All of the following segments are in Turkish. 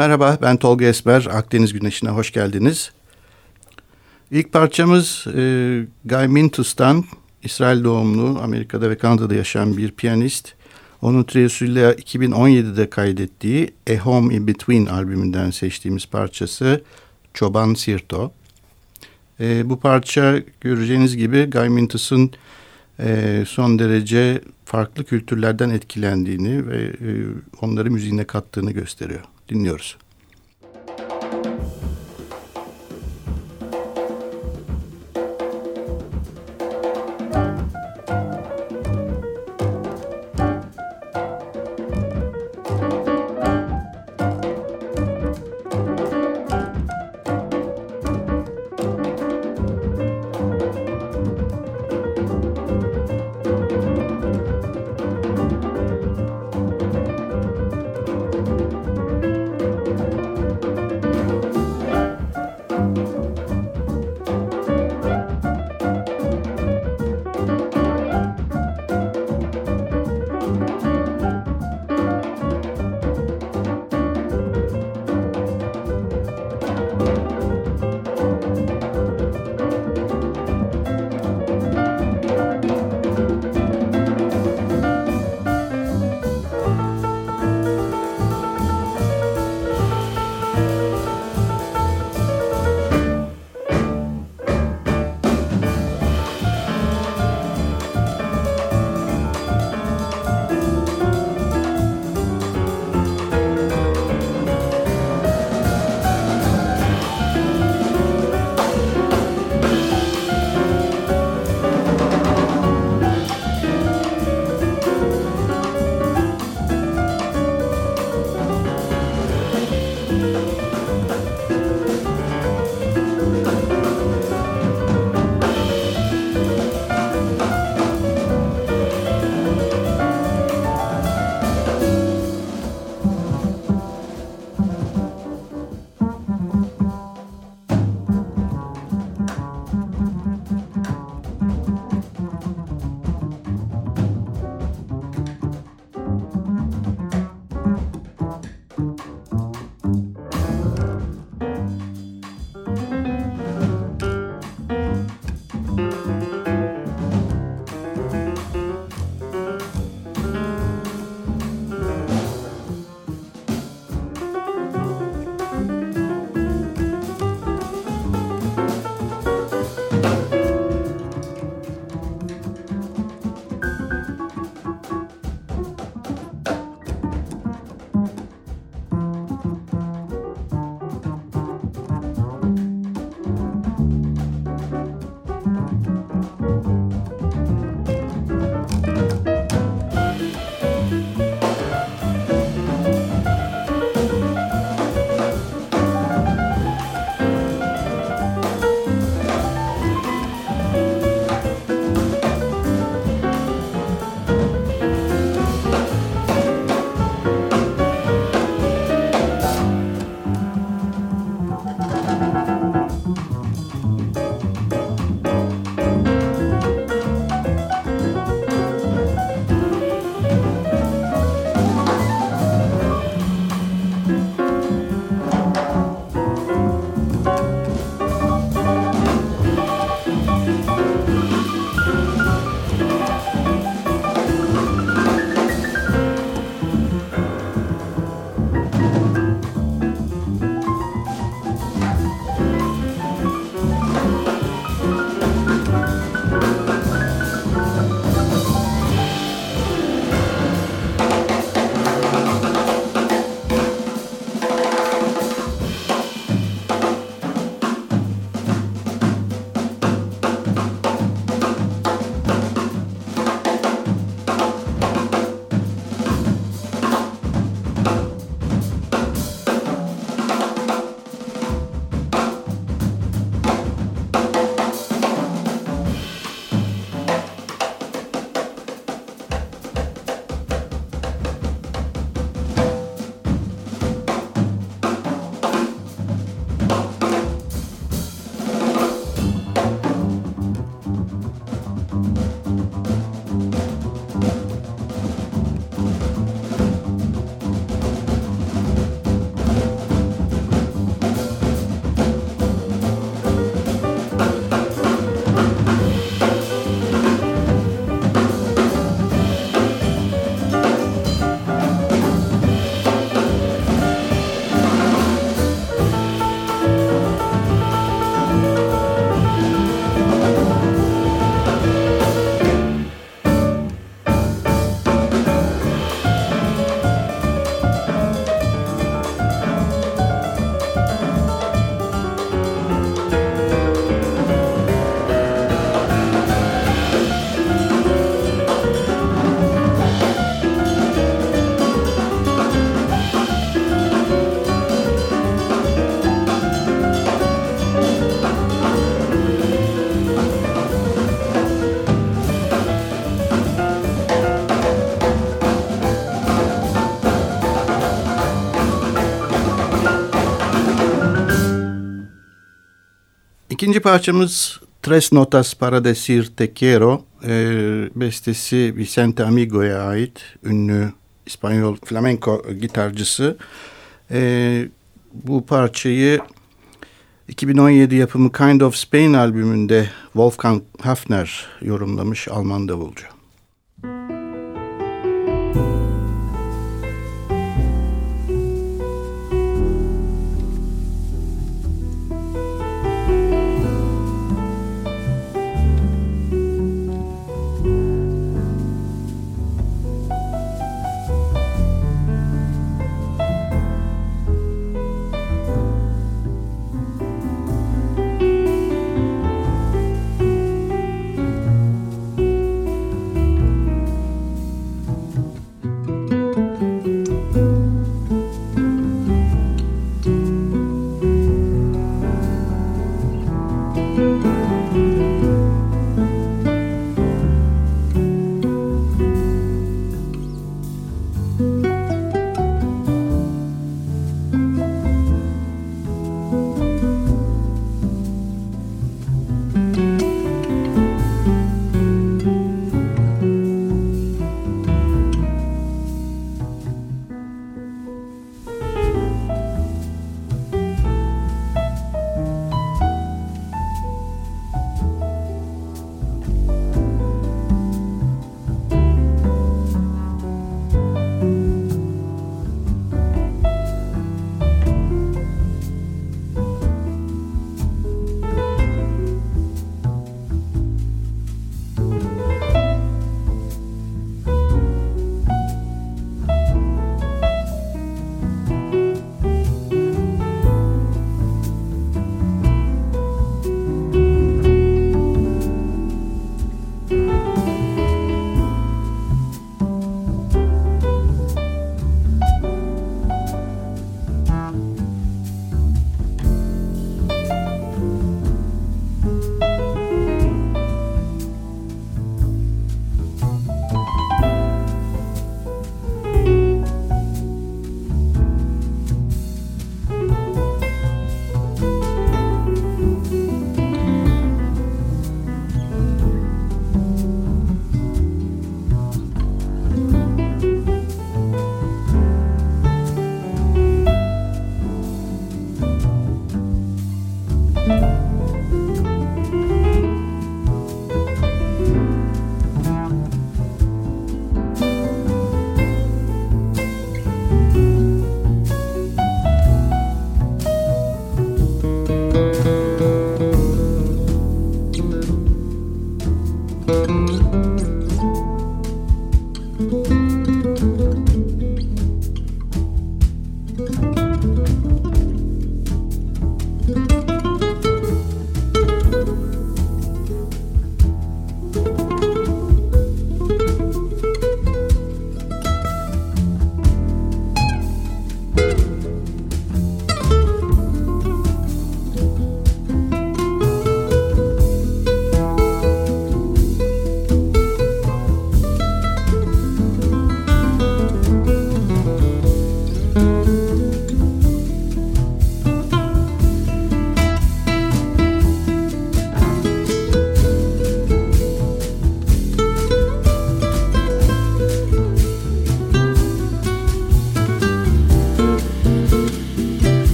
Merhaba ben Tolga Esmer. Akdeniz Güneşi'ne hoş geldiniz. İlk parçamız e, Guy Mintus'tan İsrail doğumlu Amerika'da ve Kanada'da yaşayan bir piyanist. Onun triyosuyla 2017'de kaydettiği A Home in Between albümünden seçtiğimiz parçası Çoban Sirto. E, bu parça göreceğiniz gibi Guy Mintus'un e, son derece farklı kültürlerden etkilendiğini ve e, onları müziğine kattığını gösteriyor. Dinliyoruz. İkinci parçamız Tres Notas para decir te quiero e, bestesi Vicente Amigo'ya ait ünlü İspanyol flamenco gitarcısı. E, bu parçayı 2017 yapımı Kind of Spain albümünde Wolfgang Hafner yorumlamış Alman davulcu.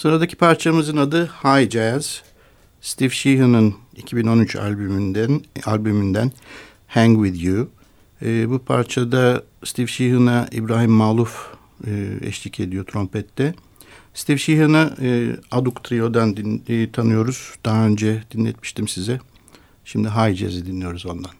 Sıradaki parçamızın adı High Jazz. Steve Sheehan'ın 2013 albümünden albümünden Hang With You. E, bu parçada Steve Sheehan'a İbrahim Maluf e, eşlik ediyor trompette. Steve Sheehan'ı e, Aduk Trio'dan din, e, tanıyoruz. Daha önce dinletmiştim size. Şimdi High Jazz'i dinliyoruz ondan.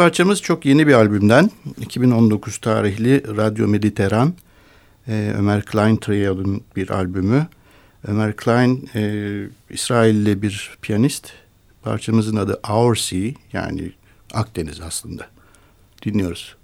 Parçamız çok yeni bir albümden. 2019 tarihli Radyo Mediteran. Ee, Ömer Klein Trio'nun bir albümü. Ömer Klein e, İsrailli bir piyanist. Parçamızın adı Our Sea yani Akdeniz aslında. Dinliyoruz.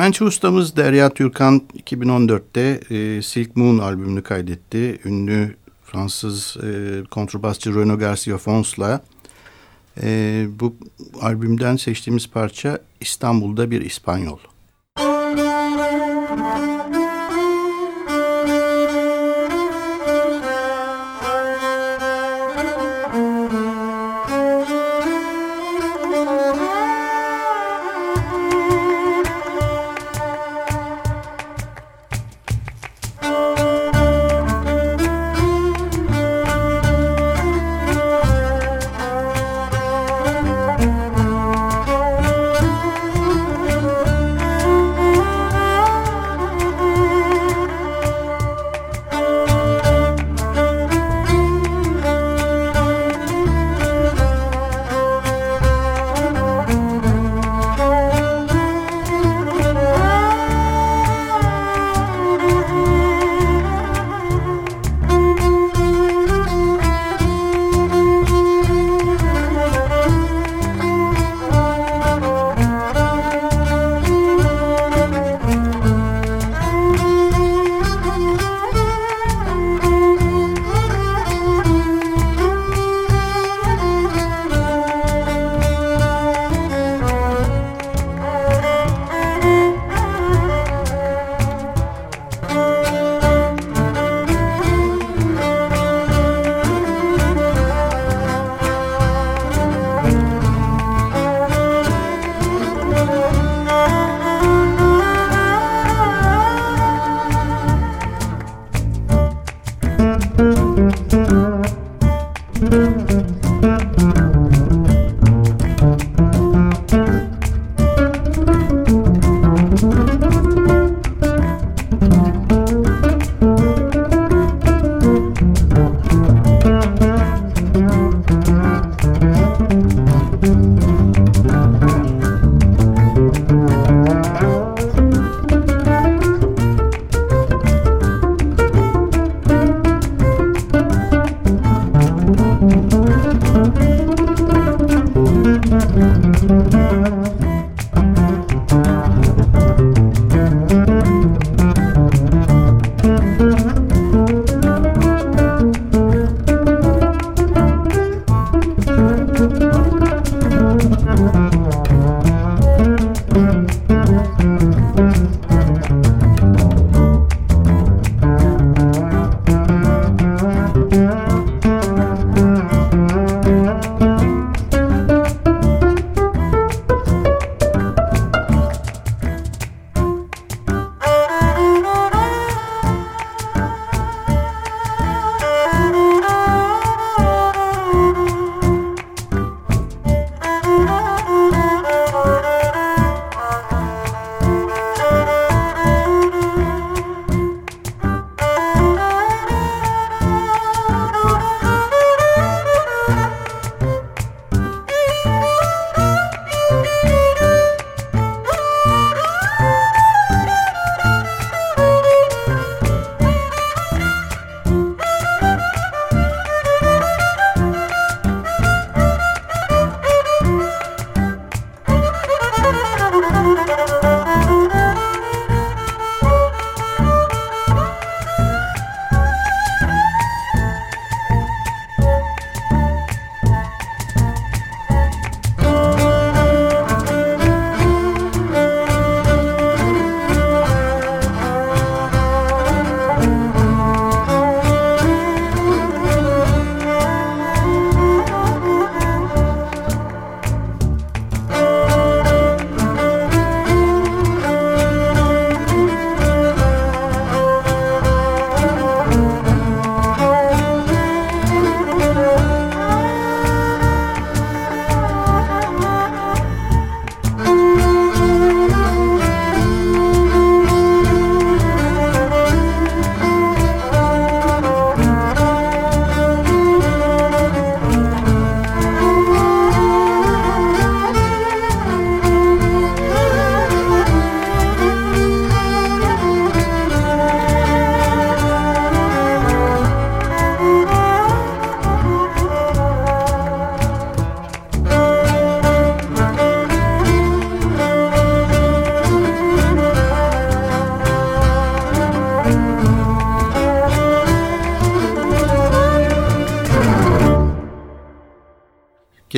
Kemençe ustamız Derya Türkan 2014'te e, Silk Moon albümünü kaydetti. Ünlü Fransız e, kontrbasçı Renaud Garcia Fons'la. E, bu albümden seçtiğimiz parça İstanbul'da bir İspanyol.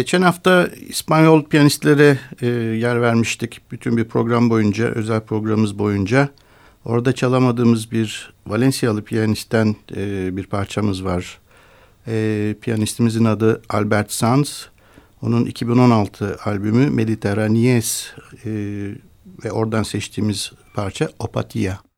Geçen hafta İspanyol piyanistlere e, yer vermiştik bütün bir program boyunca, özel programımız boyunca. Orada çalamadığımız bir Valencialı piyanistten e, bir parçamız var. E, piyanistimizin adı Albert Sanz. Onun 2016 albümü Mediterranees e, ve oradan seçtiğimiz parça Opatia.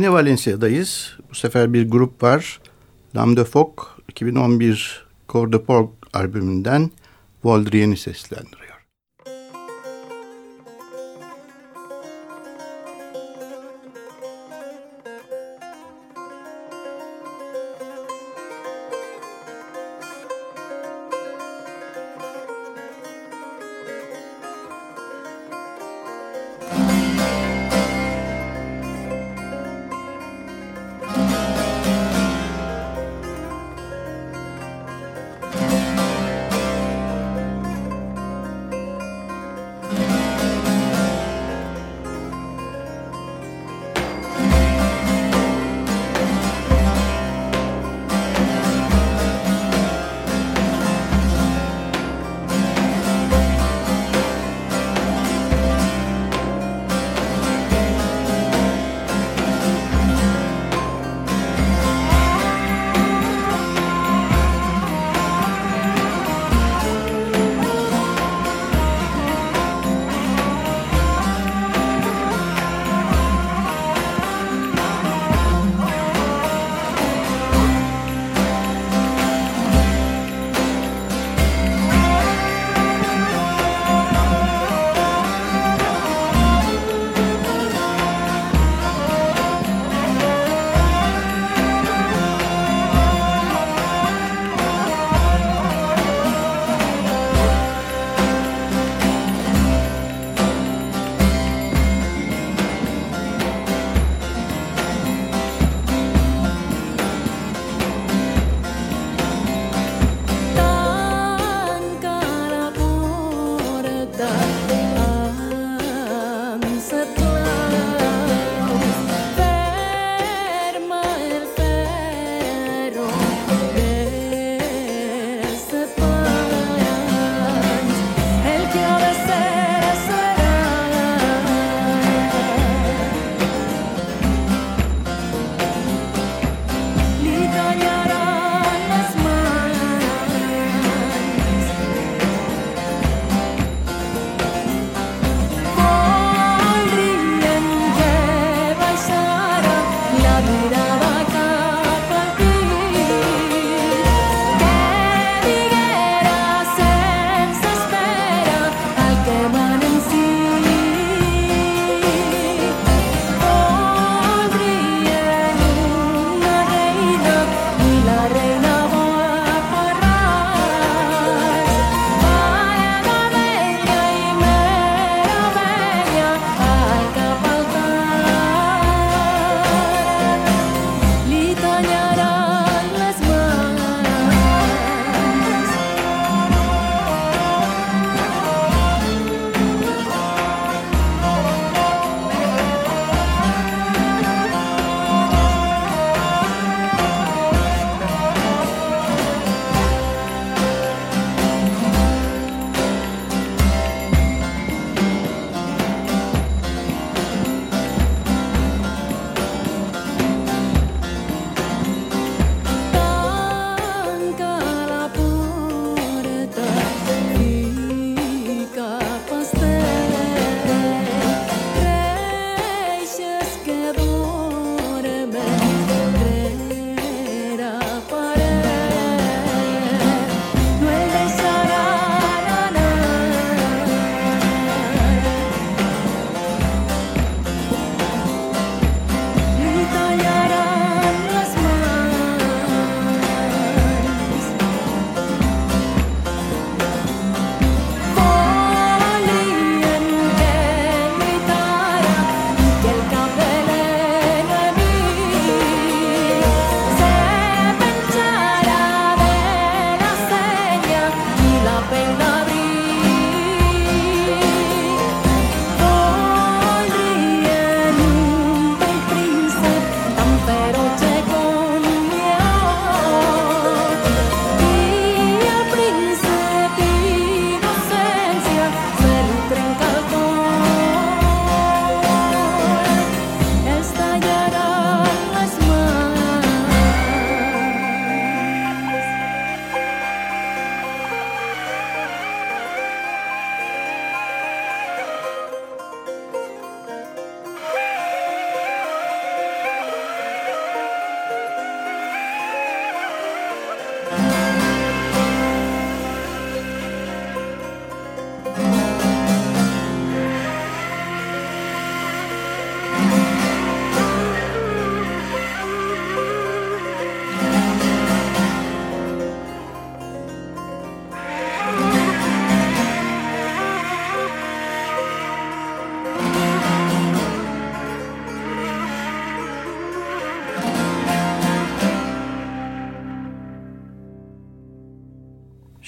Yine Valencia'dayız. Bu sefer bir grup var. Lam de Foc 2011 Cor de Porc albümünden Voldrien'i seslendiriyor.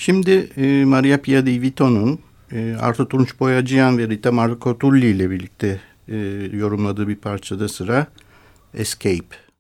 Şimdi e, Maria Pia di Vito'nun e, Arthur Tunç Boyacıyan ve Rita Marco Tulli ile birlikte e, yorumladığı bir parçada sıra Escape.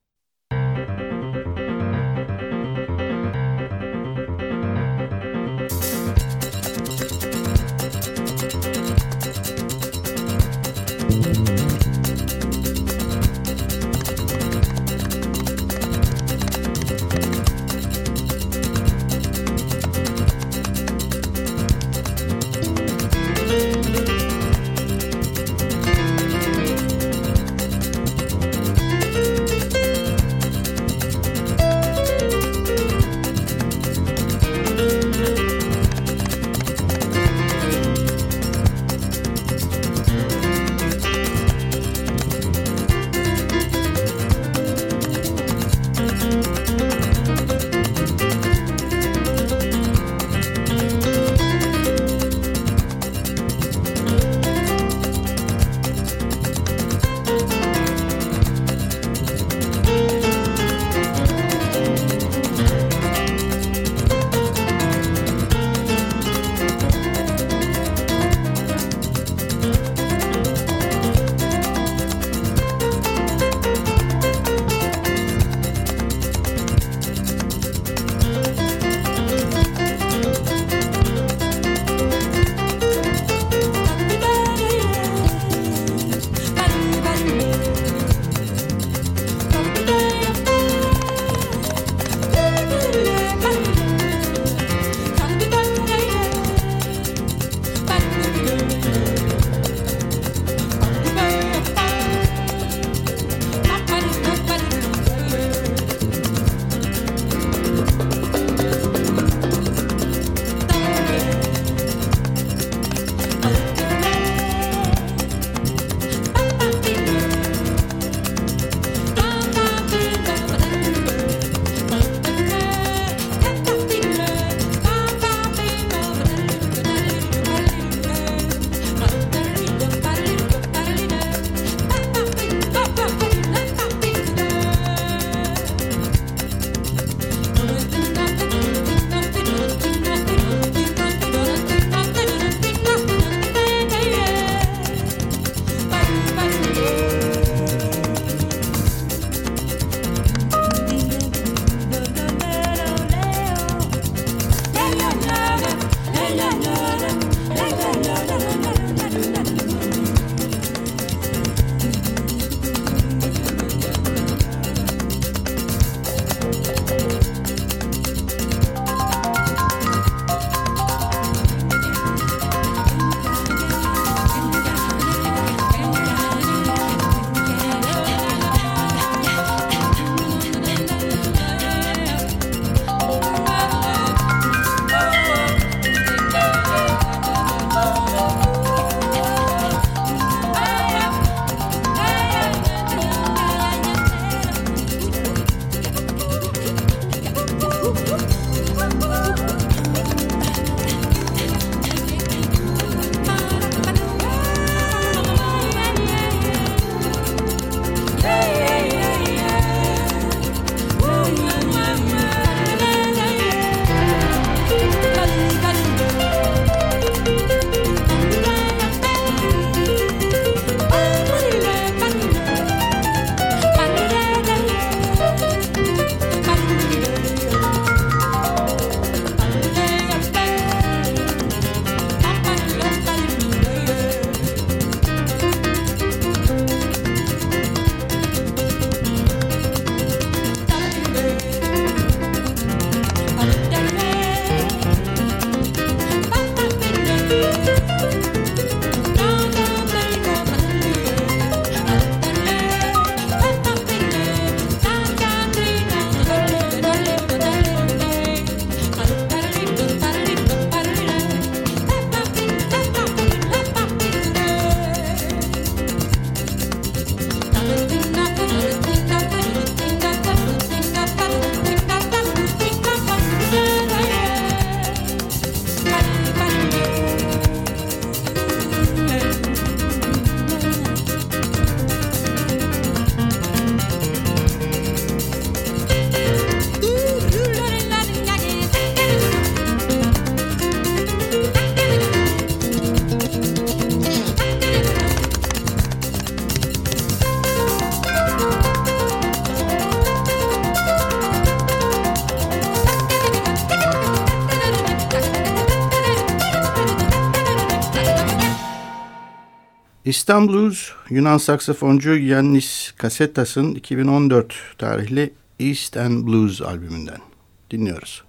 İstanbul'uz Yunan saksafoncu Yannis Kasetas'ın 2014 tarihli East and Blues albümünden dinliyoruz.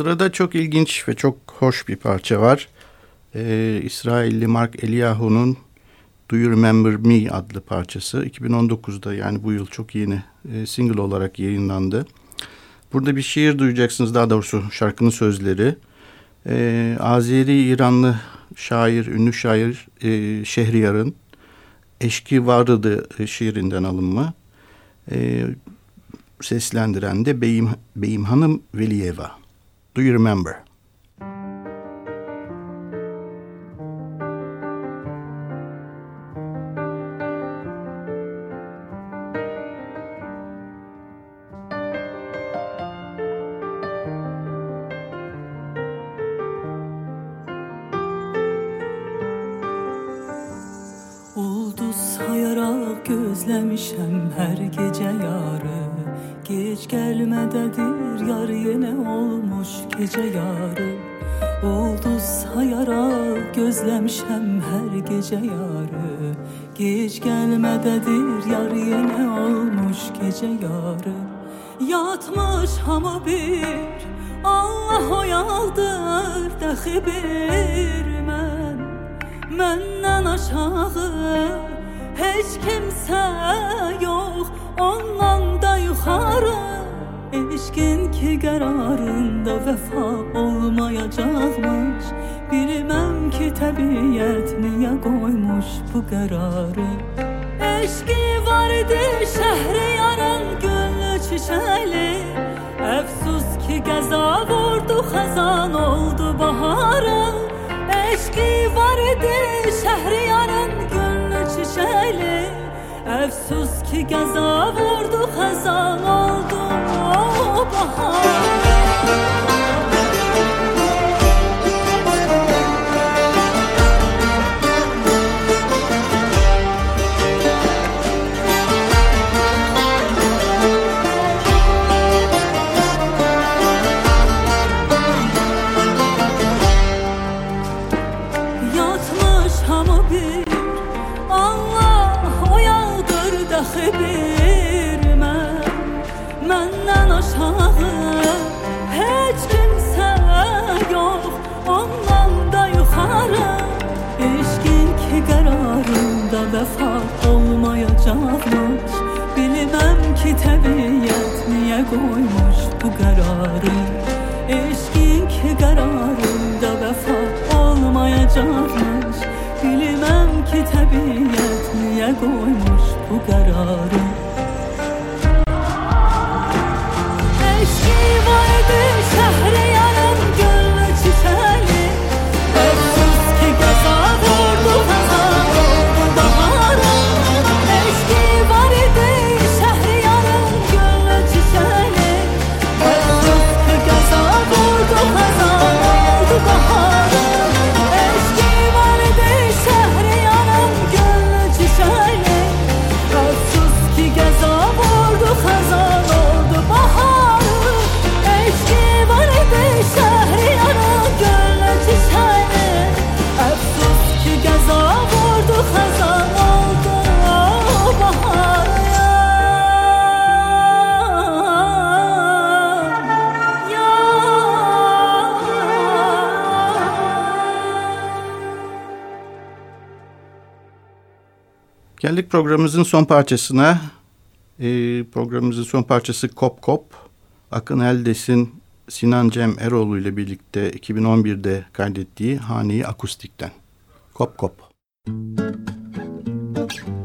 Sırada çok ilginç ve çok hoş bir parça var. Ee, İsrailli Mark Eliyahu'nun Do You Remember Me adlı parçası. 2019'da yani bu yıl çok yeni e, single olarak yayınlandı. Burada bir şiir duyacaksınız daha doğrusu şarkının sözleri. Ee, Azeri-İranlı şair, ünlü şair e, Şehriyar'ın Eşki Varıdı e, şiirinden alınma. E, seslendiren de Beyim, Beyim Hanım Veliyeva. Do you remember? Olmuş gece yarı Yatmış hamı bir. Allah oyaldır dəxi bir mən Məndən aşağı heç kimsə yox. Ondan da yuxarı Eşkin ki qərarında vəfa olmayacaqmış. Bilməm ki təbiət niyə qoymuş bu qərarı Eşki var idi şəhri yaran gönlü çiçəli Əfsus ki qəza vurdu xəzan oldu baharı Eşki var idi şəhri yaran gönlü çiçəli Əfsus ki qəza vurdu xəzan oldu bahar Geldik programımızın son parçasına. Ee, programımızın son parçası Kop Kop. Akın Eldes'in Sinan Cem Eroğlu ile birlikte 2011'de kaydettiği Haneyi Akustik'ten. Kop Kop. Müzik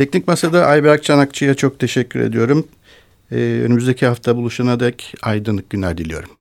Teknik Masa'da Ayberk Çanakçı'ya çok teşekkür ediyorum. Ee, önümüzdeki hafta buluşana dek aydınlık günler diliyorum.